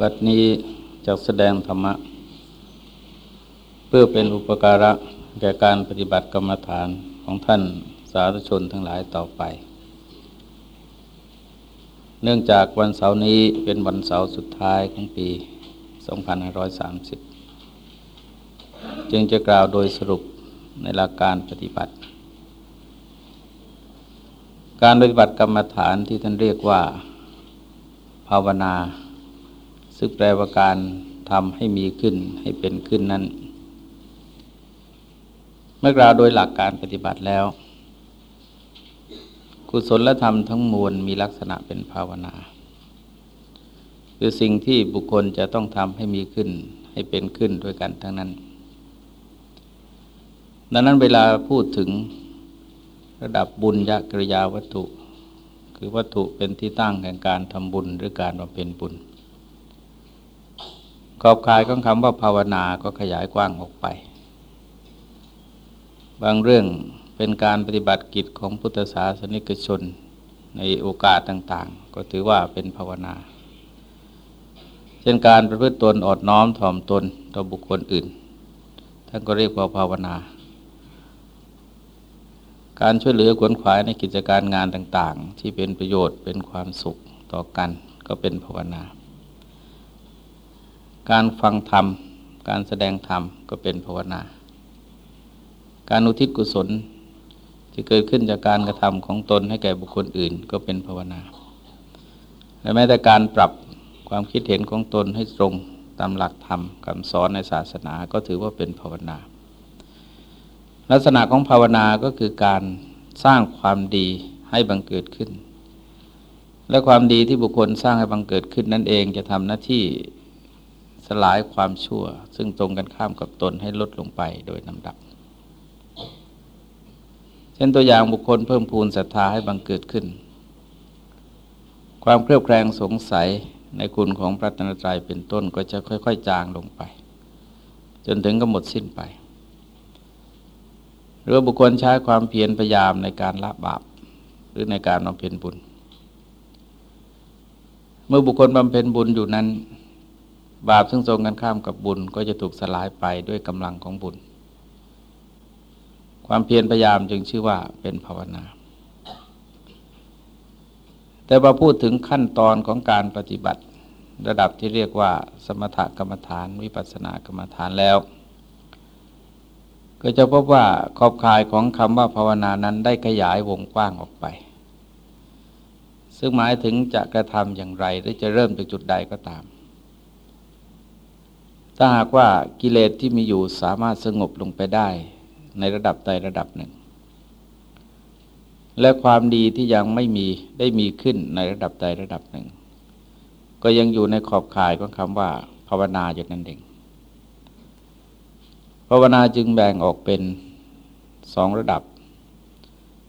บัดนี้จะแสดงธรรมะ เพื่อเป็นอุปการะแก่การปฏิบัติกรรมฐานของท่านสาธุชนทั้งหลายต่อไป เนื่องจากวันเสาร์นี้เป็นวันเสาร์สุดท้ายของปี 2530 จึงจะกล่าวโดยสรุปในหลักการปฏิบัติ การปฏิบัติกรรมฐานที่ท่านเรียกว่า ภาวนา ซึ่งแปลว่าการทำให้มีขึ้นให้เป็นขึ้นนั้น เมื่อกล่าวโดยหลักการปฏิบัติแล้ว กุศลธรรมทั้งมวลมีลักษณะเป็นภาวนา คือสิ่งที่บุคคลจะต้องทำให้มีขึ้นให้เป็นขึ้นด้วยกันทั้งนั้น ดังนั้นเวลาพูดถึงระดับบุญยกริยาวัตถุ คือวัตถุเป็นที่ตั้งแห่งการทำบุญหรือการบำเพ็ญบุญ ขอบคายของคำว่าภาวนาก็ขยายกว้างออกไป บางเรื่องเป็นการปฏิบัติกิจของพุทธศาสนิกชนในโอกาสต่างๆ ก็ถือว่าเป็นภาวนา เช่นการประพฤติตนอดน้อมถ่อมตนต่อบุคคลอื่น ท่านก็เรียกว่าภาวนา การช่วยเหลือขวนขวายในกิจการงานต่างๆ ที่เป็นประโยชน์เป็นความสุขต่อกันก็เป็นภาวนา การฟังธรรม การแสดงธรรมก็เป็นภาวนา การอุทิศกุศลที่เกิดขึ้นจากการกระทำของตนให้แก่บุคคลอื่นก็เป็นภาวนา และแม้แต่การปรับความคิดเห็นของตนให้ตรงตามหลักธรรมคำสอนในศาสนาก็ถือว่าเป็นภาวนา ลักษณะของภาวนาก็คือการสร้างความดีให้บังเกิดขึ้น และความดีที่บุคคลสร้างให้บังเกิดขึ้นนั่นเองจะทำหน้าที่ สลายความชั่ว ซึ่งตรงกันข้ามกับตนให้ลดลงไปโดยลำดับ เช่นตัวอย่างบุคคลเพิ่มพูนศรัทธาให้บังเกิดขึ้น ความเครียดแคลงสงสัยในคุณของพระตนตรัยเป็นต้นก็จะค่อย ๆ จางลงไป จนถึงก็หมดสิ้นไป หรือบุคคลใช้ความเพียรพยายามในการละบาป หรือในการบำเพ็ญบุญ เมื่อบุคคลบำเพ็ญบุญอยู่นั้น บาปซึ่งตรงกันข้ามกับบุญก็จะถูกสลายไปด้วยกำลังของบุญ ความเพียรพยายามจึงชื่อว่าเป็นภาวนา แต่พอพูดถึงขั้นตอนของการปฏิบัติ ระดับที่เรียกว่า สมถกรรมฐาน วิปัสสนากรรมฐานแล้ว ก็จะพบว่าขอบข่ายของคำว่าภาวนานั้นได้ขยายวงกว้างออกไป ซึ่งหมายถึงจะกระทำอย่างไรหรือจะเริ่มจากจุดใดก็ตาม ถ้าหากว่ากิเลสที่มีอยู่สามารถสงบลงไปได้ในระดับใดระดับหนึ่ง และความดีที่ยังไม่มีได้มีขึ้นในระดับใดระดับหนึ่ง ก็ยังอยู่ในขอบข่ายของคำว่า ภาวนาอยู่นั้นเองภาวนาจึงแบ่งออกเป็นสองระดับ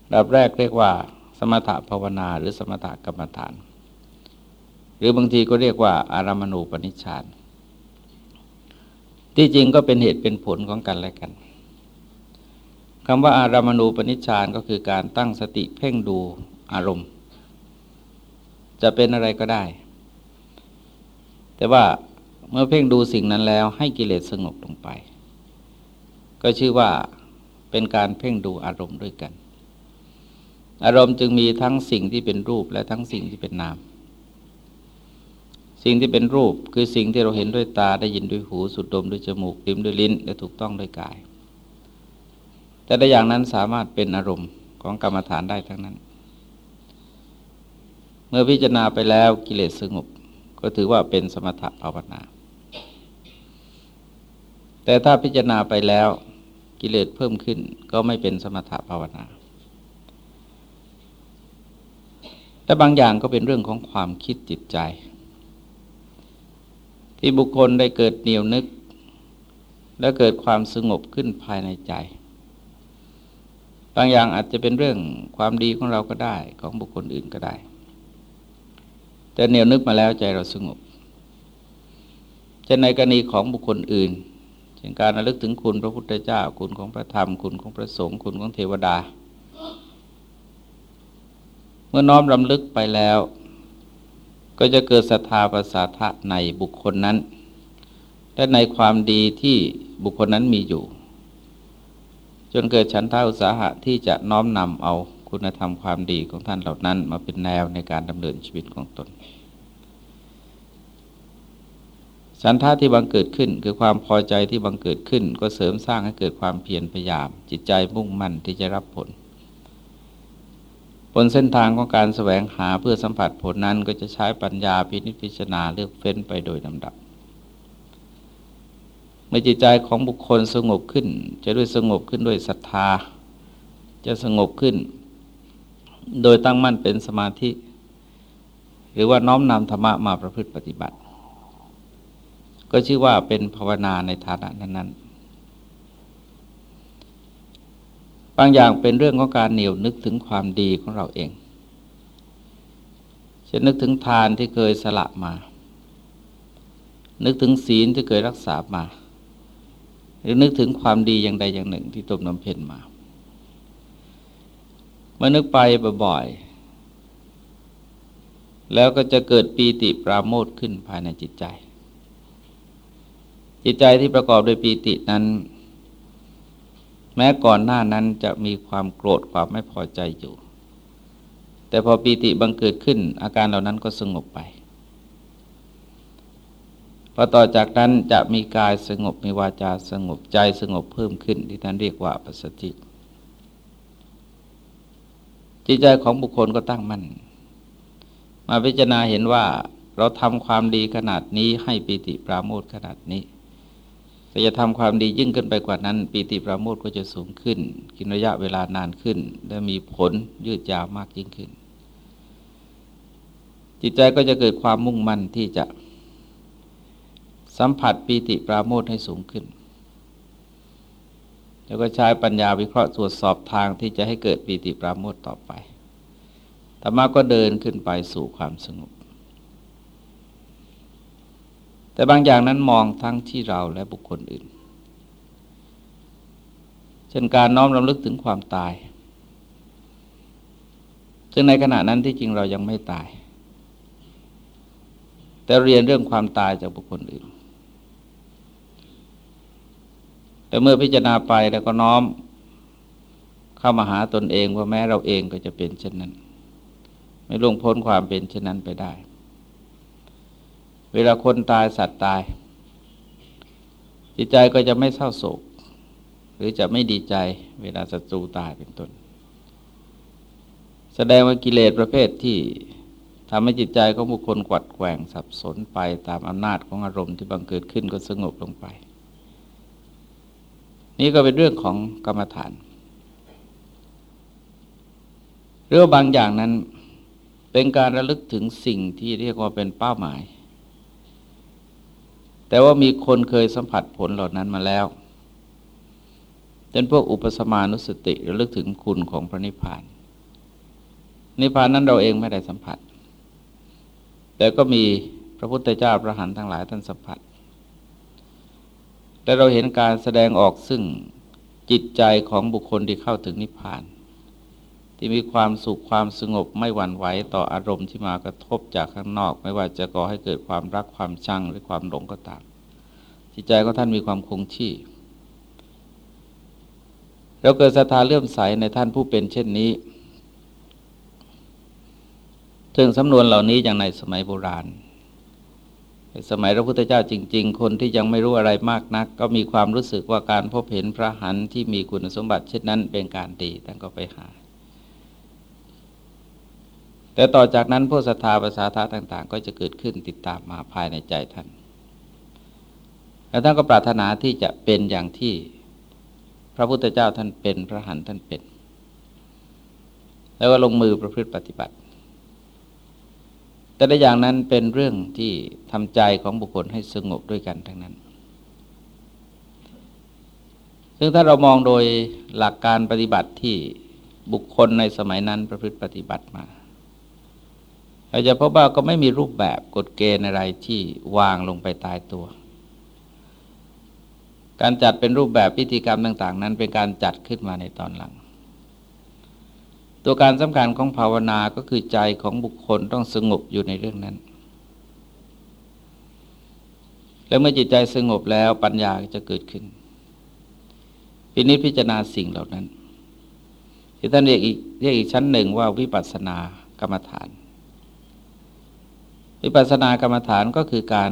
ระดับแรกเรียกว่า สมถภาวนาหรือสมถกรรมฐาน หรือบางทีก็เรียกว่าอารามณูปนิชฌาน ที่จริงก็เป็นเหตุเป็นผลของกันและกันคำว่าอารามณูปนิชฌานก็คือการตั้งสติเพ่งดูอารมณ์ จะเป็นอะไรก็ได้ แต่ว่าเมื่อเพ่งดูสิ่งนั้นแล้วให้กิเลสสงบลงไป ก็ชื่อว่าเป็นการเพ่งดูอารมณ์ด้วยกัน อารมณ์จึงมีทั้งสิ่งที่เป็นรูปและทั้งสิ่งที่เป็นนาม สิ่งที่เป็นรูปคือสิ่งที่เราเห็นด้วยตาได้ยินด้วยหูสูดดมด้วยจมูกลิ้มด้วยลิ้นและถูกต้องด้วยกาย แต่ในอย่างนั้นสามารถเป็นอารมณ์ของกรรมฐานได้ทั้งนั้น เมื่อพิจารณาไปแล้วกิเลสสงบ ก็ถือว่าเป็นสมถะภาวนา แต่ถ้าพิจารณาไปแล้วกิเลสเพิ่มขึ้นก็ไม่เป็นสมถะภาวนาและบางอย่างก็เป็นเรื่องของความคิดจิตใจ ที่บุคคลได้เกิดเหนียวนึก และเกิดความสงบขึ้นภายในใจ บางอย่างอาจจะเป็นเรื่องความดีของเราก็ได้ของบุคคลอื่นก็ได้ แต่เหนียวนึกมาแล้วใจเราสงบจะในกรณีของบุคคลอื่นเช่นการระลึกถึงคุณพระพุทธเจ้าคุณของพระธรรมคุณของพระสงฆ์คุณของเทวดา เมื่อน้อมรำลึกไปแล้ว ก็จะเกิดศรัทธาประสาทะในบุคคลนั้น และในความดีที่บุคคลนั้นมีอยู่ จนเกิดฉันทาอุตสาหะที่จะน้อมนำเอาคุณธรรมความดีของท่านเหล่านั้น มาเป็นแนวในการดำเนินชีวิตของตนฉันทะที่บังเกิดขึ้น คือความพอใจที่บังเกิดขึ้น ก็เสริมสร้างให้เกิดความเพียรพยายาม จิตใจมุ่งมั่นที่จะรับผล บนเส้นทางของการแสวงหาเพื่อสัมผัสผลนั้นก็จะใช้ปัญญาพินิจพิจารณาเลือกเฟ้นไปโดยลำดับเมื่อจิตใจของบุคคลสงบขึ้น จะด้วยสงบขึ้นด้วยศรัทธา จะสงบขึ้น โดยตั้งมั่นเป็นสมาธิ หรือว่าน้อมนำธรรมะมาประพฤติปฏิบัติ ก็ชื่อว่าเป็นภาวนาในฐานะนั้นๆ บางอย่างเป็นเรื่องของการเหนียวนึกถึงความดีของเราเองจะนึกถึงทานที่เคยสละมา นึกถึงศีลที่เคยรักษามา หรือนึกถึงความดีอย่างใดอย่างหนึ่งที่ตบน้ำเพนมาเมื่อนึกไปบ่อยๆ แล้วก็จะเกิดปีติปราโมทขึ้นภายในจิตใจ จิตใจที่ประกอบด้วยปีตินั้น แม้ก่อนหน้านั้นจะมีความโกรธความไม่พอใจอยู่ แต่พอปีติบังเกิดขึ้น อาการเหล่านั้นก็สงบไปพอต่อจากนั้นจะมีกายสงบมีวาจาสงบใจสงบเพิ่มขึ้นที่ท่านเรียกว่าปัสสติจิตใจของบุคคลก็ตั้งมั่นมาพิจารณาเห็นว่าเราทำความดีขนาดนี้ให้ปีติปราโมทขนาดนี้ แต่จะทำความดียิ่งขึ้นไปกว่านั้น ปีติปราโมทก็จะสูงขึ้น กินระยะเวลานานขึ้น และมีผลยืดยาวมากยิ่งขึ้น จิตใจก็จะเกิดความมุ่งมั่นที่จะสัมผัสปีติปราโมทให้สูงขึ้น แล้วก็ใช้ปัญญาวิเคราะห์ตรวจสอบทางที่จะให้เกิดปีติปราโมทต่อไปธรรมะก็เดินขึ้นไปสู่ความสงบ แต่บางอย่างนั้นมองทั้งที่เราและบุคคลอื่น เช่นการน้อมรำลึกถึงความตาย ซึ่งในขณะนั้นที่จริงเรายังไม่ตาย แต่เรียนเรื่องความตายจากบุคคลอื่น แต่เมื่อพิจารณาไปแล้วก็น้อมเข้ามาหาตนเองว่าแม้เราเองก็จะเป็นเช่นนั้น ไม่ล่วงพ้นความเป็นเช่นนั้นไปได้ เวลาคนตายสัตว์ตาย จิตใจก็จะไม่เศร้าโศก หรือจะไม่ดีใจเวลาศัตรูตายเป็นต้น แสดงว่ากิเลสประเภทที่ทำให้จิตใจของบุคคลกวัดแกว่งสับสนไปตามอำนาจของอารมณ์ที่บังเกิดขึ้นก็สงบลงไป นี่ก็เป็นเรื่องของกรรมฐานเรื่องบางอย่างนั้นเป็นการระลึกถึงสิ่งที่เรียกว่าเป็นเป้าหมาย แต่ว่ามีคนเคยสัมผัสผลเหล่านั้นมาแล้วเป็นพวกอุปสมานุสติระลึกถึงคุณของพระนิพพาน นิพพานนั้นเราเองไม่ได้สัมผัส แต่ก็มีพระพุทธเจ้าพระหันทั้งหลายท่านสัมผัสและเราเห็นการแสดงออกซึ่งจิตใจของบุคคลที่เข้าถึงนิพพาน ที่มีความสุขความสงบไม่หวั่นไหวต่ออารมณ์ที่มากระทบจากข้างนอก ไม่ว่าจะก่อให้เกิดความรักความชังหรือความหลงก็ตามจิตใจของท่านมีความคงที่เราเกิดศรัทธาเลื่อมใสในท่านผู้เป็นเช่นนี้ ถึงสำนวนเหล่านี้อย่างในสมัยโบราณสมัยพระพุทธเจ้าจริง ๆ คนที่ยังไม่รู้อะไรมากนัก ก็มีความรู้สึกว่าการพบเห็นพระหันที่มีคุณสมบัติเช่นนั้นเป็นการดีท่านก็ไปหา แต่ต่อจากนั้นพวกศรัทธาภาษาทาต่าง ๆ ก็จะเกิดขึ้นติดตามมาภายในใจท่านแล้วท่านก็ปรารถนาที่จะเป็นอย่างที่พระพุทธเจ้าท่านเป็นพระหันท่านเป็น แล้วก็ลงมือประพฤติปฏิบัติ แต่ละอย่างนั้นเป็นเรื่องที่ทำใจของบุคคลให้สงบด้วยกันทั้งนั้น ซึ่งถ้าเรามองโดยหลักการปฏิบัติที่บุคคลในสมัยนั้นประพฤติปฏิบัติมา เราจะพบว่าก็ไม่มีรูปแบบกฎเกณฑ์อะไรที่วางลงไปตายตัว การจัดเป็นรูปแบบพิธีกรรมต่าง ๆ นั้นเป็นการจัดขึ้นมาในตอนหลัง ตัวการสำคัญของภาวนาก็คือใจของบุคคลต้องสงบอยู่ในเรื่องนั้น แล้วเมื่อจิตใจสงบแล้วปัญญาจะเกิดขึ้นพินิจพิจารณาสิ่งเหล่านั้น ที่ท่านเรียกอีกเรียกอีกชั้นหนึ่งว่าวิปัสสนากรรมฐาน วิปัสสนากรรมฐานก็คือการ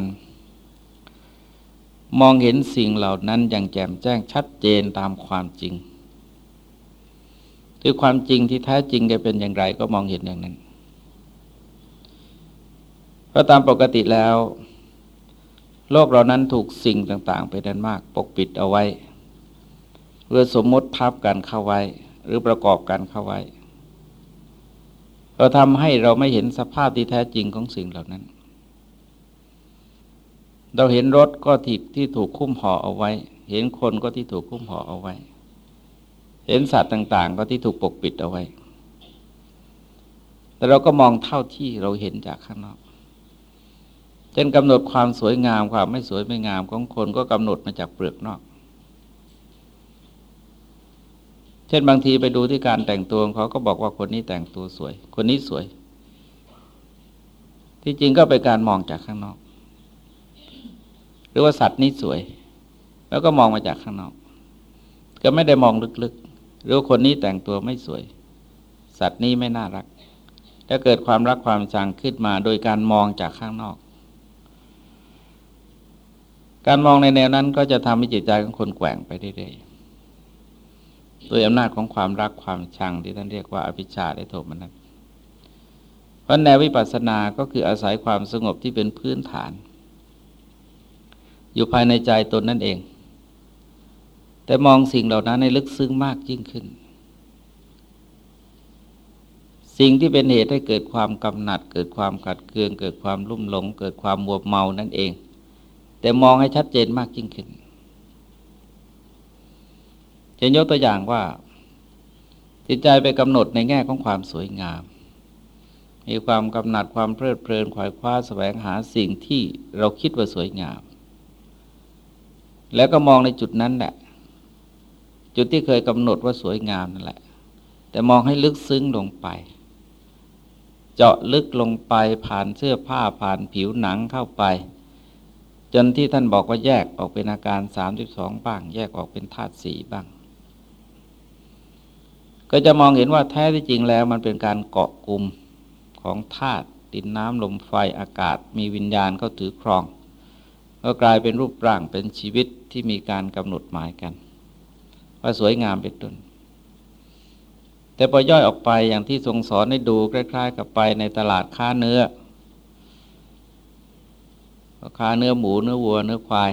มองเห็นสิ่งเหล่านั้นอย่างแจ่มแจ้งชัดเจนตามความจริง คือความจริงที่แท้จริงจะเป็นอย่างไรก็มองเห็นอย่างนั้นเพราะตามปกติแล้ว โลกเรานั้นถูกสิ่งต่างๆ ไปนั้นมาก ปกปิดเอาไว้เพื่อสมมติทับกันเข้าไว้ หรือประกอบกันเข้าไว้ เราทำให้เราไม่เห็นสภาพที่แท้จริงของสิ่งเหล่านั้น เราเห็นรถก็ที่ที่ถูกคุ้มห่อเอาไว้ เห็นคนก็ที่ถูกคุ้มห่อเอาไว้ เห็นสัตว์ต่าง ๆ ก็ที่ถูกปกปิดเอาไว้ แต่เราก็มองเท่าที่เราเห็นจากข้างนอกเช่นกำหนดความสวยงามความไม่สวยไม่งามของคนก็กำหนดมาจากเปลือกนอกเช่นบางทีไปดูที่การแต่งตัวเขาก็บอกว่าคนนี้แต่งตัวสวย คนนี้สวย ที่จริงก็เป็นการมองจากข้างนอก หรือว่าสัตว์นี้สวย แล้วก็มองมาจากข้างนอก ก็ไม่ได้มองลึกๆ หรือว่าคนนี้แต่งตัวไม่สวย สัตว์นี้ไม่น่ารักถ้าเกิดความรักความชังขึ้นมาโดยการมองจากข้างนอก การมองในแนวนั้นก็จะทำให้จิตใจของคนแกว่งไปเรื่อยๆ โดยอำนาจของความรักความชังที่ท่านเรียกว่าอภิชาได้โทมนัสเพราะแนววิปัสสนาก็คืออาศัยความสงบที่เป็นพื้นฐาน อยู่ภายในใจตนนั่นเอง แต่มองสิ่งเหล่านั้นในลึกซึ้งมากยิ่งขึ้น สิ่งที่เป็นเหตุให้เกิดความกำหนัด เกิดความขัดเคือง เกิดความลุ่มหลง เกิดความมัวเมานั่นเอง แต่มองให้ชัดเจนมากยิ่งขึ้น จะยกตัวอย่างว่า จิตใจไปกำหนดในแง่ของความสวยงาม มีความกำหนัดความเพลิดเพลินขวายคว้าสแสวงหาสิ่งที่เราคิดว่าสวยงาม แล้วก็มองในจุดนั้นแหละ จุดที่เคยกำหนดว่าสวยงามนั่นแหละ แต่มองให้ลึกซึ้งลงไป เจาะลึกลงไปผ่านเสื้อผ้าผ่านผิวหนังเข้าไปจนที่ท่านบอกว่าแยกออกเป็นอาการสามสิบสองบ้าง แยกออกเป็นธาตุสีบ้าง ก็จะมองเห็นว่าแท้ที่จริงแล้วมันเป็นการเกาะกลุ่มของธาตุดินน้ำลมไฟอากาศ มีวิญญาณเข้าถือครอง ก็กลายเป็นรูปร่างเป็นชีวิตที่มีการกำหนดหมายกัน ว่าสวยงามเป็นต้นแต่พอย่อยออกไปอย่างที่ทรงสอนให้ดูคล้าย ๆ กับไปในตลาดค้าเนื้อค้าเนื้อหมูเนื้อวัวเนื้อควาย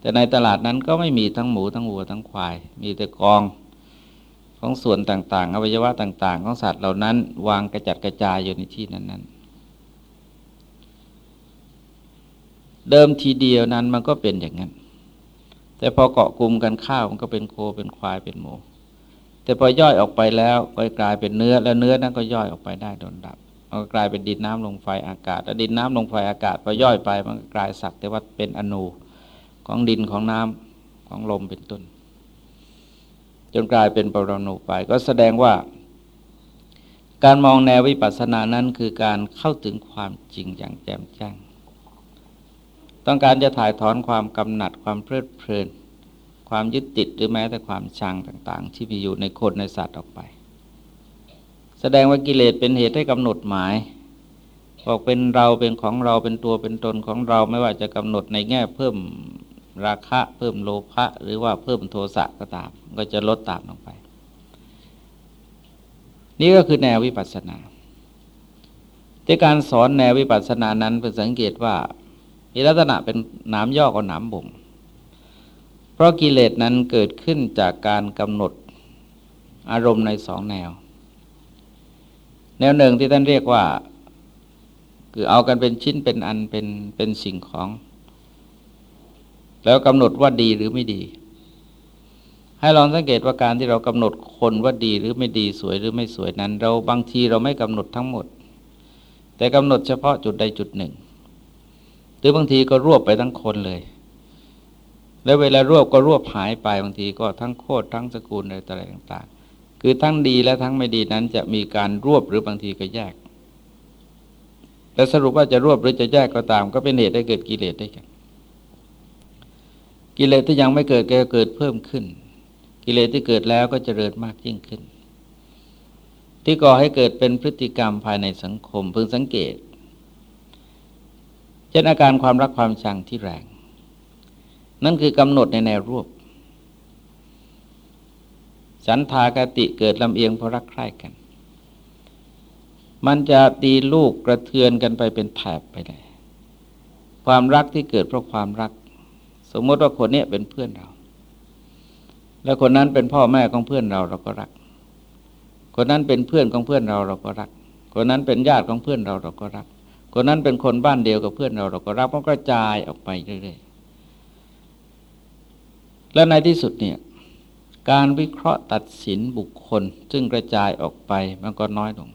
แต่ในตลาดนั้นก็ไม่มีทั้งหมูทั้งวัวทั้งควาย มีแต่กอง ของส่วนต่าง ๆ อวัยวะต่าง ๆ ของสัตว์เหล่านั้น วางกระจัดกระจายอยู่ในที่นั้น ๆ เดิมทีเดียวนั้นมันก็เป็นอย่างนั้น แต่พอเกาะกลุ่มกันข้าวมันก็เป็นโคเป็นควายเป็นหมูแต่พอย่อยออกไปแล้วก็กลายเป็นเนื้อแล้วเนื้อนั้นก็ย่อยออกไปได้โดนดับมันก็กลายเป็นดินน้ำลงไฟอากาศแล้วดินน้ำลงไฟอากาศพอย่อยไปมันก็กลายสักแต่ว่าเป็นอนูของดินของน้ำของลมเป็นต้น จนกลายเป็นปรณูไป ก็แสดงว่า การมองแนววิปัสสนานั้นคือการเข้าถึงความจริงอย่างแจ่มแจ้ง ต้องการจะถ่ายถอนความกำหนัดความเพลิดเพลิน ความยึดติดหรือแม้แต่ความชังต่างๆ ที่มีอยู่ในคนในสัตว์ออกไป แสดงว่ากิเลสเป็นเหตุให้กำหนดหมายบอกเป็นเราเป็นของเราเป็นตัวเป็นตนของเราไม่ว่าจะกำหนดในแง่เพิ่ม ราคะเพิ่มโลภะหรือว่าเพิ่มโทสะก็ตาม ก็จะลดตามลงไป นี่ก็คือแนววิปัสสนาที่การสอนแนววิปัสสนานั้นเป็นสังเกตว่ามีลักษณะเป็นหนามย่อกับหนามบ่มเพราะกิเลสนั้นเกิดขึ้นจากการกำหนดอารมณ์ในสองแนว แนวหนึ่งที่ท่านเรียกว่า คือเอากันเป็นชิ้นเป็นอันเป็นเป็นสิ่งของ แล้วกำหนดว่าดีหรือไม่ดี ให้ลองสังเกตว่าการที่เรากำหนดคนว่าดีหรือไม่ดีสวยหรือไม่สวยนั้น เราบางทีเราไม่กำหนดทั้งหมด แต่กำหนดเฉพาะจุดใดจุดหนึ่ง หรือบางทีก็รวบไปทั้งคนเลย แล้วเวลารวบก็รวบหายไปบางทีก็ทั้งโคตรทั้งสกุลอะไรต่าง ๆ คือทั้งดีและทั้งไม่ดีนั้นจะมีการรวบหรือบางทีก็แยกแต่สรุปว่าจะรวบหรือจะแยกก็ตาม ก็เป็นเหตุให้เกิดกิเลสได้กัน กิเลสที่ยังไม่เกิดก็เกิดเพิ่มขึ้น กิเลสที่เกิดแล้วก็เจริญมากยิ่งขึ้น ที่ก่อให้เกิดเป็นพฤติกรรมภายในสังคมพึงสังเกตเช่นอาการความรักความชังที่แรง นั่นคือกำหนดในแนวรวบฉันทากติเกิดลำเอียงเพราะรักใคร่กัน มันจะตีลูกกระเทือนกันไปเป็นแถบไปเลยความรักที่เกิดเพราะความรัก สมมติว่าคนนี้เป็นเพื่อนเรา แล้วคนนั้นเป็นพ่อแม่ของเพื่อนเราเราก็รัก คนนั้นเป็นเพื่อนของเพื่อนเราเราก็รัก คนนั้นเป็นญาติของเพื่อนเราเราก็รัก คนนั้นเป็นคนบ้านเดียวกับเพื่อนเราเราก็รักมันกระจายออกไปเรื่อยๆ และในที่สุดเนี่ยการวิเคราะห์ตัดสินบุคคล ซึ่งกระจายออกไปมันก็น้อยลง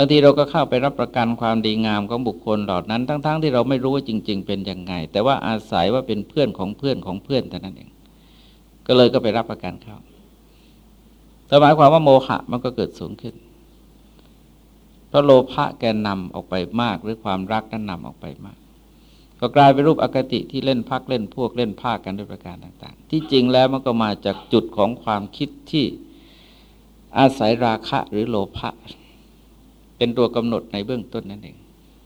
างทีเราก็เข้าไปรับประกันความดีงามของบุคคลเหล่านั้น ทั้งๆทที่เราไม่รู้ว่าจริง ๆ เป็นยังไง แต่ว่าอาศัยว่าเป็นเพื่อนของเพื่อนของเพื่อนแต่นั้นเอง ก็เลยก็ไปรับประกันเข้าแต่หมายความว่าโมหะมันก็เกิดสูงขึ้นเพราะโลภะแกนนำออกไปมาก หรือความรักนั้นนำออกไปมาก ก็กลายเป็นรูปอคติที่เล่นพักเล่นพวกเล่นภาคกันด้วยประการต่าง ๆ ที่จริงแล้วมันก็มาจากจุดของความคิดที่อาศัยราคะหรือโลภะ เป็นตัวกำหนดในเบื้องต้นนั่นเอง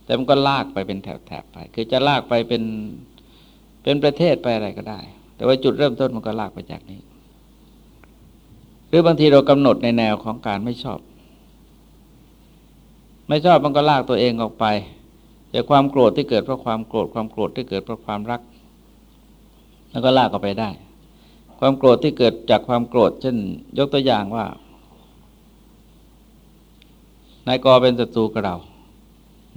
แต่มันก็ลากไปเป็นแถบๆไป คือจะลากไปเป็นเป็นประเทศไปอะไรก็ได้ แต่ว่าจุดเริ่มต้นมันก็ลากไปจากนี้ หรือบางทีเรากำหนดในแนวของการไม่ชอบ ไม่ชอบมันก็ลากตัวเองออกไป แต่ความโกรธที่เกิดเพราะความโกรธความโกรธที่เกิดเพราะความรัก แล้วก็ลากออกไปได้ ความโกรธที่เกิดจากความโกรธ เช่น ยกตัวอย่างว่า นายกอเป็นศัตรูกับเรา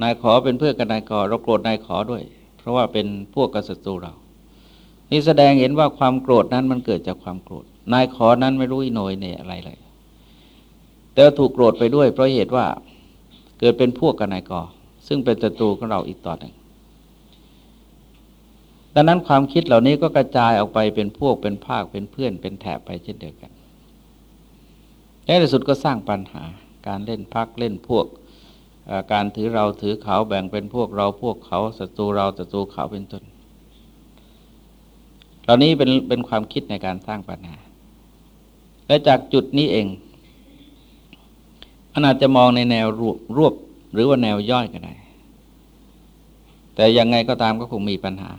นายขอเป็นเพื่อนกับนายกอเราโกรธนายขอด้วย เพราะว่าเป็นพวกกับศัตรูเรา นี่แสดงเห็นว่าความโกรธนั้นมันเกิดจากความโกรธ นายขอนั้นไม่รู้อิโนยเนี่ยอะไรเลย แต่ถูกโกรธไปด้วย เพราะเหตุว่าเกิดเป็นพวกกับนายกอ ซึ่งเป็นศัตรูของเราอีกต่อหนึ่งดังนั้นความคิดเหล่านี้ก็กระจายออกไปเป็นพวกเป็นภาคเป็นเพื่อนเป็นแถบไปเช่นเดียวกัน ในที่สุดก็สร้างปัญหา การเล่นพักเล่นพวก การถือเราถือเขาแบ่งเป็นพวกเราพวกเขาศัตรูเราศัตรูเขาเป็นต้น เหล่านี้เป็นเป็นความคิดในการสร้างปัญหา และจากจุดนี้เองอาจจะมองในแนวรวบรวบหรือว่าแนวย่อยก็ได้ แต่ยังไงก็ตามก็คงมีปัญหา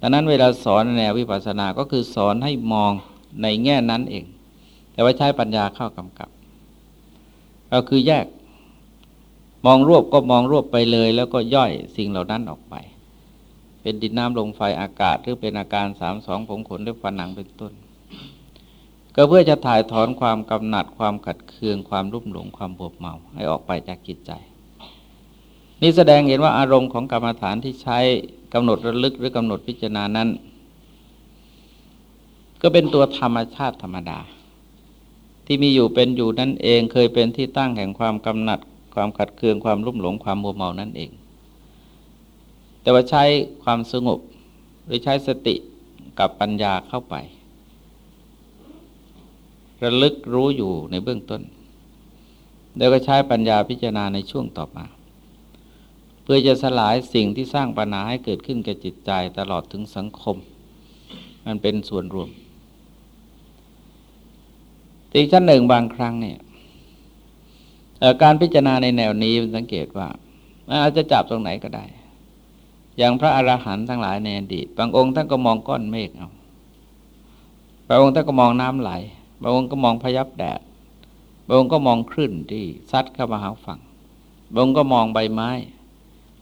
ดังนั้นเวลาสอนแนววิปัสสนา ก็คือสอนให้มองในแง่นั้นเอง แต่ว่าใช้ปัญญาเข้ากำกับ ก็คือแยก มองรวบก็มองรวบไปเลย แล้วก็ย่อยสิ่งเหล่านั้นออกไป เป็นดินน้ำลมไฟอากาศหรือเป็นอาการสามสองผมขนด้วยฟันหนังเป็นต้น ก็เพื่อจะถ่ายถอนความกำหนัดความขัดเคืองความรุ่มหลงความบวบเมาให้ออกไปจากจิตใจนี่แสดงเห็นว่าอารมณ์ของกรรมฐานที่ใช้กำหนดระลึกหรือกำหนดพิจารณานั้น ก็เป็นตัวธรรมชาติธรรมดา ที่มีอยู่เป็นอยู่นั่นเองเคยเป็นที่ตั้งแห่งความกำหนัด ความขัดเคืองความรุ่มหลงความมัวเมานั่นเอง แต่ว่าใช้ความสงบหรือใช้สติกับปัญญาเข้าไประลึกรู้อยู่ในเบื้องต้น แล้วก็ใช้ปัญญาพิจารณาในช่วงต่อมา เพื่อจะสลายสิ่งที่สร้างปัญหาให้เกิดขึ้นแก่จิตใจตลอดถึงสังคม มันเป็นส่วนรวม อีกชั้นหนึ่งบางครั้งเนี่ยการพิจารณาในแนวนี้สังเกตว่าอาจจะจับตรงไหนก็ได้ อย่างพระอรหันต์ทั้งหลายในอดีตบางองค์ท่านก็มองก้อนเมฆเอาบางองค์ท่านก็มองน้ำไหลบางองค์ก็มองพยับแดดบางองค์ก็มองคลื่นที่ซัดเข้ามาหาฝั่งบางองค์ก็มองใบไม้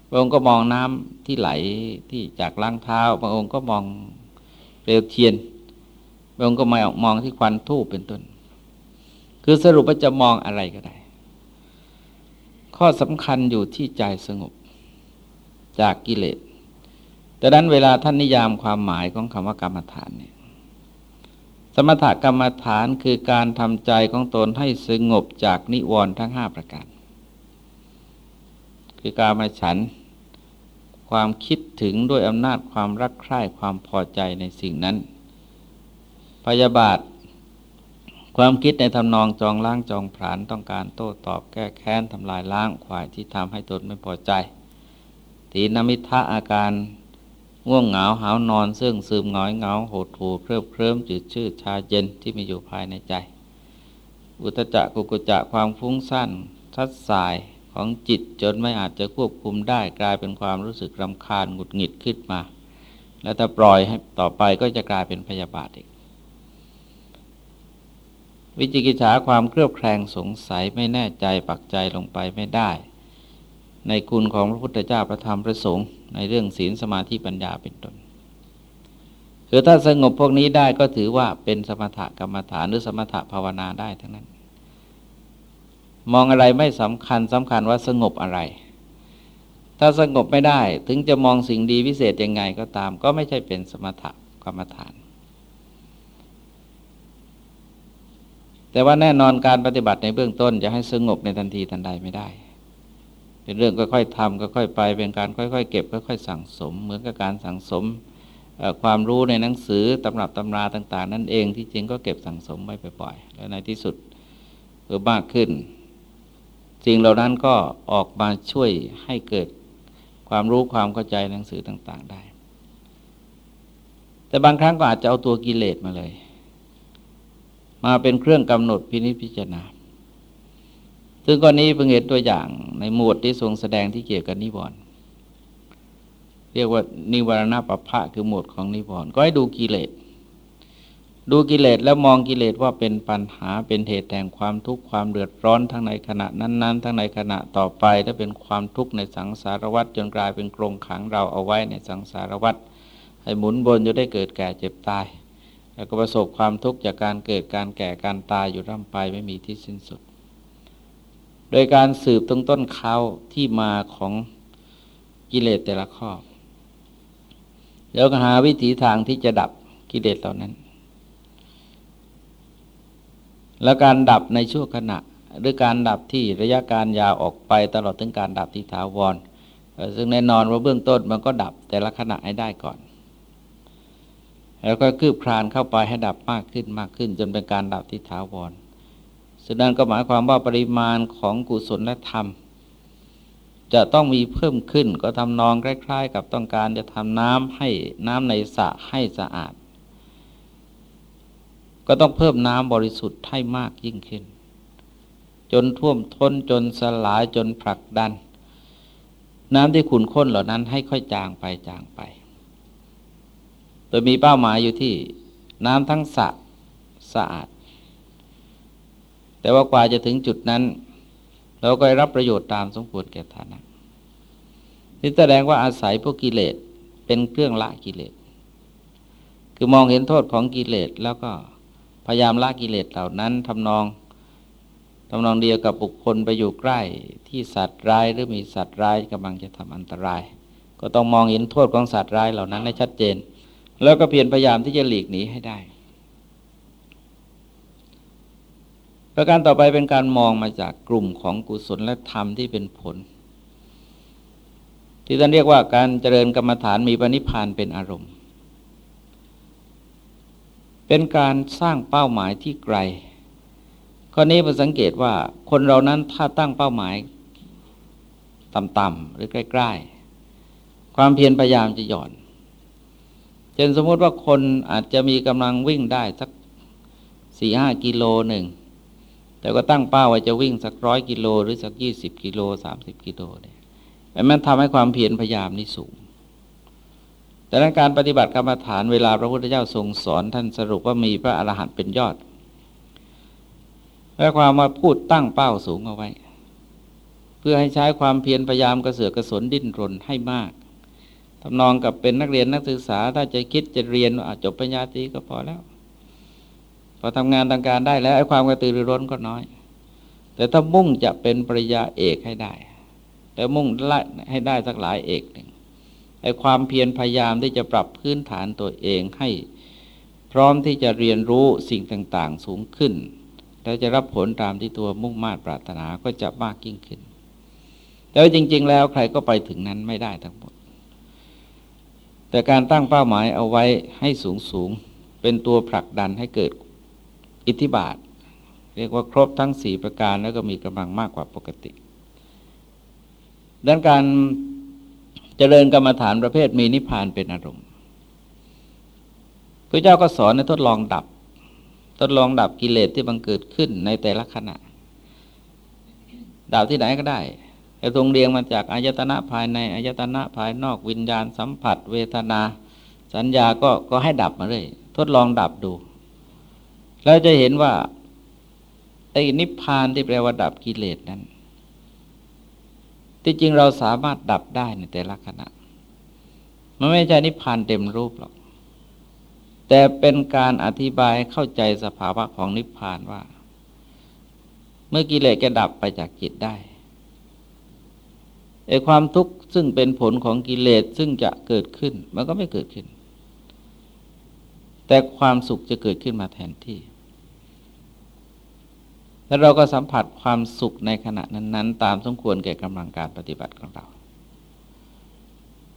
บางองค์ก็มองน้ำที่ไหลที่จากล่างเท้าบางองค์ก็มองเปลวเทียนบางองค์ก็มองมองที่ควันทูบเป็นต้น คือสรุปว่าจะมองอะไรก็ได้ ข้อสำคัญอยู่ที่ใจสงบจากกิเลสแต่นั้นเวลาท่านนิยามความหมายของคำว่ากรรมฐานเนี่ยสมถกรรมฐานคือการทำใจของตนให้สงบจากนิวรณ์ทั้งห้าประการ คือการมาฉัน ความคิดถึงด้วยอำนาจความรักใคร่ความพอใจในสิ่งนั้น พยาบาท ความคิดในทำนองจองล้างจองผลานต้องการโต้ตอบแก้แค้นทำลายล้างขวายที่ทำให้ตนไม่พอใจทีนมิทะอาการง่วงเหงาหาวนอนซึ่งซึมหงอยเหงาโหดหูเคริบเคลิ้มจืดชืดชาเย็นที่มีอยู่ภายในใจ อุตจักกุกุจักความฟุ้งซ่านทัดสายของจิตจนไม่อาจจะควบคุมได้กลายเป็นความรู้สึกรำคาญหงุดหงิดขึ้นมา แล้วถ้าปล่อยให้ต่อไปก็จะกลายเป็นพยาบาทอีก วิจิกิจฉาความเครือบแคลงสงสัยไม่แน่ใจปักใจลงไปไม่ได้ ในคุณของพระพุทธเจ้าประธรรมพระสงฆ์ในเรื่องศีลสมาธิปัญญาเป็นต้นคือถ้าสงบพวกนี้ได้ก็ถือว่าเป็นสมถกรรมฐานหรือสมถภาวนาได้ทั้งนั้น มองอะไรไม่สำคัญสำคัญว่าสงบอะไร ถ้าสงบไม่ได้ถึงจะมองสิ่งดีพิเศษยังไงก็ตาม ก็ไม่ใช่เป็นสมถกรรมฐาน แต่ว่าแน่นอนการปฏิบัติในเบื้องต้น จะให้สงบในทันทีทันใดไม่ได้ เป็นเรื่องค่อยๆทำค่อยๆไป เป็นการค่อยๆ เก็บค่อยๆสั่งสม เหมือนกับการสั่งสมความรู้ในหนังสือตำรับตำราต่าง ๆ นั่นเองที่จริงก็เก็บสั่งสมไว้บ่อยๆแล้วในที่สุดเพิ่มมากขึ้นสิ่งเหล่านั้นก็ออกมาช่วยให้เกิดความรู้ความเข้าใจหนังสือต่าง ๆได้ แต่บางครั้งก็อาจจะเอาตัวกิเลสมาเลย มาเป็นเครื่องกำหนดพินิจพิจารณา ซึ่งกรณีเพิ่งเห็นตัวอย่างในหมวดที่ทรงแสดงที่เกี่ยวกับนิวรณ์เรียกว่านิวรณปภะคือหมวดของนิวรณ์ก็ให้ดูกิเลส ดูกิเลสแล้วมองกิเลสว่าเป็นปัญหาเป็นเหตุแห่งความทุกข์ความเดือดร้อนทั้งในขณะนั้นๆ ทั้งในขณะต่อไปและเป็นความทุกข์ในสังสารวัฏจนกลายเป็นกรงขังเราเอาไว้ในสังสารวัฏให้หมุนวนอยู่ได้เกิดแก่เจ็บตาย แล้วก็ประสบความทุกข์จากการเกิดการแก่การตายอยู่ร่ำไปไม่มีที่สิ้นสุด โดยการสืบตรงต้นเขาที่มาของกิเลสแต่ละข้อ แล้วก็หาวิถีทางที่จะดับกิเลสเหล่านั้น แล้วการดับในช่วงขณะ หรือการดับที่ระยะการยาวออกไปตลอดถึงการดับที่ถาวร ซึ่งแน่นอนว่าเบื้องต้นมันก็ดับแต่ละขณะให้ได้ก่อน แล้วก็คืบคลานเข้าไปให้ดับมากขึ้นมากขึ้น จนเป็นการดับที่ถาวรสุดนั้นก็หมายความว่าปริมาณของกุศลและธรรม จะต้องมีเพิ่มขึ้นก็ทำนองคล้ายๆ กับต้องการจะทำน้ำให้น้ำในสระให้สะอาด ก็ต้องเพิ่มน้ำบริสุทธิ์ให้มากยิ่งขึ้น จนท่วมท้นจนสลายจนผลักดัน น้ำที่ขุ่นข้นเหล่านั้นให้ค่อยจางไปจางไป ดยมีเป้าหมายอยู่ที่น้ำทั้งสะสะอาด แต่ว่ากว่าจะถึงจุดนั้น เราก็ได้รับประโยชน์ตามสมควรแก่ฐานะนี่แสดงว่าอาศัยพวกกิเลสเป็นเครื่องละกิเลส คือมองเห็นโทษของกิเลสแล้วก็พยายามละกิเลสเหล่านั้นทำนองทำนองเดียวกับบุคคลไปอยู่ใกล้ที่สัตว์ร้ายหรือมีสัตว์ร้ายกำลังจะทำอันตราย ก็ต้องมองเห็นโทษของสัตว์ร้ายเหล่านั้นให้ชัดเจน แล้วก็เพียรพยายามที่จะหลีกหนีให้ได้ ประการต่อไปเป็นการมองมาจากกลุ่มของกุศลและธรรมที่เป็นผล ที่ท่านเรียกว่าการเจริญกรรมฐานมีปณิพานเป็นอารมณ์ เป็นการสร้างเป้าหมายที่ไกลข้อนี้ผมสังเกตว่าคนเรานั้นถ้าตั้งเป้าหมายต่ำๆหรือใกล้ ๆ ความเพียรพยายามจะหย่อน เช่นสมมติว่าคนอาจจะมีกำลังวิ่งได้สักสี่ห้ากิโลหนึ่ง แต่ก็ตั้งเป้าว่าจะวิ่งสักร้อยกิโลหรือสักยี่สิบกิโลสามสิบกิโลเนี่ยมันทำให้ความเพียรพยายามนี่สูงแต่ในการปฏิบัติกรรมฐานเวลาพระพุทธเจ้าทรงสอนท่านสรุปว่ามีพระอรหันต์เป็นยอดและความมาพูดตั้งเป้าสูงเอาไว้ เพื่อให้ใช้ความเพียรพยายามกระเสือกกระสนดิ้นรนให้มาก ทำนองกับเป็นนักเรียนนักศึกษา ถ้าจะคิดจะเรียนจบปัญญาตรีก็พอแล้ว พอทำงานทางการได้แล้วไอ้ความกระตือรือร้นก็น้อย แต่ถ้ามุ่งจะเป็นปริญญาเอกให้ได้แล้วมุ่งละให้ได้สักหลายเอกหนึ่งไอ้ความเพียรพยายามที่จะปรับพื้นฐานตัวเองให้พร้อมที่จะเรียนรู้สิ่งต่าง ๆ สูงขึ้น แล้วจะรับผลตามที่ตัวมุ่งมา่ปรารถนาก็จะมากยิ่งขึ้น แต่จริง ๆ แล้วใครก็ไปถึงนั้นไม่ได้ทั้งหมด แต่การตั้งเป้าหมายเอาไว้ให้สูงสูงเป็นตัวผลักดันให้เกิดอิทธิบาท เรียกว่าครบทั้งสี่ประการแล้วก็มีกำลังมากกว่าปกติดังการเจริญกรรมฐานประเภทมีนิพพานเป็นอารมณ์พระเจ้าก็สอนให้ทดลองดับ ทดลองดับกิเลสที่บังเกิดขึ้นในแต่ละขณะดับที่ไหนก็ได้ แต่ทรงเรียงมาจากอายตนะภายในอายตนะภายนอกวิญญาณสัมผัส เวทนา สัญญาก็ก็ให้ดับมาเลยทดลองดับดู แล้วจะเห็นว่าไอ้นิพพานที่แปลว่าดับกิเลสนั้น ที่จริงเราสามารถดับได้ในแต่ละขณะ มันไม่ใช่นิพพานเต็มรูปหรอก แต่เป็นการอธิบายเข้าใจสภาวะของนิพพานว่า เมื่อกิเลสแกดับไปจากจิตได้ ไอ้ความทุกข์ซึ่งเป็นผลของกิเลสซึ่งจะเกิดขึ้น มันก็ไม่เกิดขึ้น แต่ความสุขจะเกิดขึ้นมาแทนที่ แล้วเราก็สัมผัสความสุขในขณะนั้น ๆ ตามสมควรแก่กำลังการปฏิบัติของเรา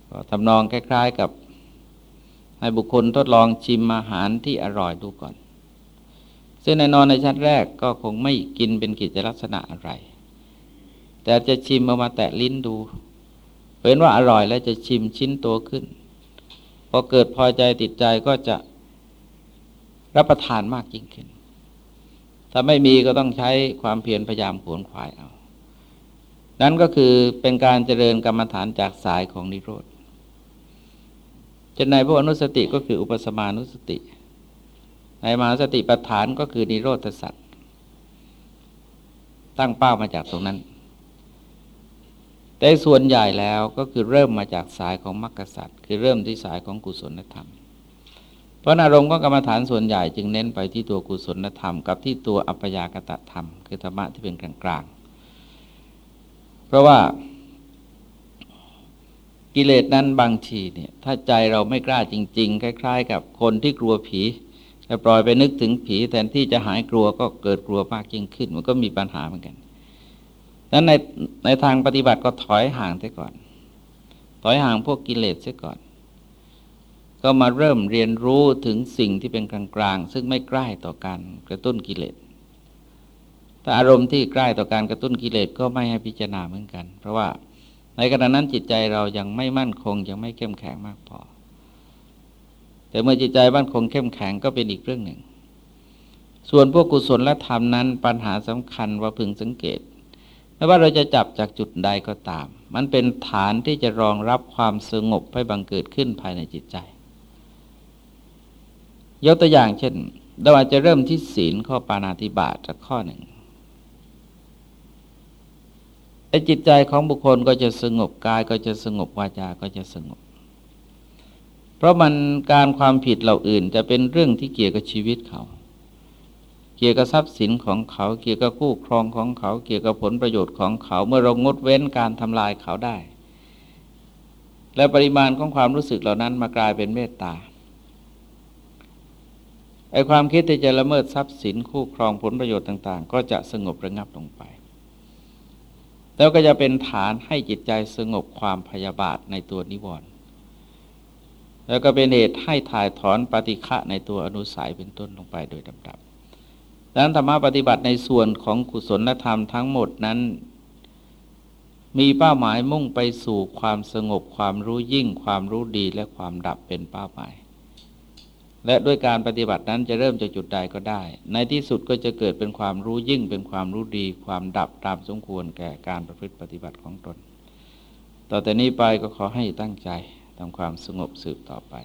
ก็ทำนองคล้าย ๆ กับให้บุคคลทดลองชิมอาหารที่อร่อยดูก่อน ซึ่งแน่นอนในชั้นแรกก็คงไม่กินเป็นกิจลักษณะอะไร แต่จะชิมเอามาแตะลิ้นดูเห็นว่าอร่อยแล้วจะชิมชิ้นโตขึ้น พอเกิดพอใจติดใจก็จะรับประทานมากยิ่งขึ้น ถ้าไม่มีก็ต้องใช้ความเพียรพยายามขวนขวายเอา นั่นก็คือเป็นการเจริญกรรมฐานจากสายของนิโรธจะในพวกอนุสติก็คืออุปสมานุสติ ในมาสติปัฏฐานก็คือนิโรธสัตว์ตั้งเป้ามาจากตรงนั้น แต่ส่วนใหญ่แล้วก็คือเริ่มมาจากสายของมรรคสัตว์คือเริ่มที่สายของกุศลธรรม เพราะอารมณ์ของกรรมฐานส่วนใหญ่จึงเน้นไปที่ตัวกุศลธรรม กับที่ตัวอัปยากตะธรรม คือธรรมะที่เป็นกลางกลางเพราะว่ากิเลสนั้นบางทีเนี่ยถ้าใจเราไม่กล้าจริง ๆ คล้าย ๆ กับคนที่กลัวผีแต่ปล่อยไปนึกถึงผีแทนที่จะหายกลัวก็เกิดกลัวมากยิ่งขึ้น มันก็มีปัญหาเหมือนกัน นั้นในในทางปฏิบัติก็ถอยห่างเสียก่อน ถอยห่างพวกกิเลสเสียก่อน ก็มาเริ่มเรียนรู้ถึงสิ่งที่เป็นกลางๆ ซึ่งไม่ใกล้ต่อการกระตุ้นกิเลสแต่อารมณ์ที่ใกล้ต่อการกระตุ้นกิเลสก็ไม่ให้พิจารณาเหมือนกัน เพราะว่าในขณะนั้นจิตใจเรายังไม่มั่นคงยังไม่เข้มแข็งมากพอ แต่เมื่อจิตใจมั่นคงเข้มแข็งก็เป็นอีกเรื่องหนึ่ง ส่วนพวกกุศลและธรรมนั้นปัญหาสำคัญว่าพึงสังเกต ไม่ว่าเราจะจับจากจุดใดก็ตาม มันเป็นฐานที่จะรองรับความสงบให้บังเกิดขึ้นภายในจิตใจ ยกตัวอย่างเช่น เราอาจจะเริ่มที่ศีลข้อปานาติบาตจากข้อหนึ่งไอ้จิตใจของบุคคลก็จะสงบกายก็จะสงบวาจาก็จะสงบ เพราะมันการความผิดเหล่าอื่นจะเป็นเรื่องที่เกี่ยวกับชีวิตเขา เกี่ยวกับทรัพย์สินของเขา เกี่ยวกับคู่ครองของเขา เกี่ยวกับผลประโยชน์ของเขา เมื่อเรางดเว้นการทำลายเขาได้ และปริมาณของความรู้สึกเหล่านั้นมากลายเป็นเมตตาไอ้ความคิดที่จะละเมิดทรัพย์สินคู่ครองผลประโยชน์ต่าง ๆ ก็จะสงบระงับลงไป แล้วก็จะเป็นฐานให้จิตใจสงบความพยาบาทในตัวนิวรณ์แล้วก็เป็นเหตุให้ถ่ายถอนปฏิฆะในตัวอนุสัยเป็นต้นลงไปโดยลำดับ ดังนั้นธรรมะปฏิบัติในส่วนของกุศลธรรมทั้งหมดนั้น มีเป้าหมายมุ่งไปสู่ความสงบความรู้ยิ่ง ความรู้ดีและความดับเป็นเป้าหมาย และด้วยการปฏิบัตินั้นจะเริ่มจากจุดใดก็ได้ ในที่สุดก็จะเกิดเป็นความรู้ยิ่ง เป็นความรู้ดี ความดับตามสมควรแก่การประพฤติปฏิบัติของตน ต่อแต่นี้ไปก็ขอให้ตั้งใจทำความสงบสืบต่อไป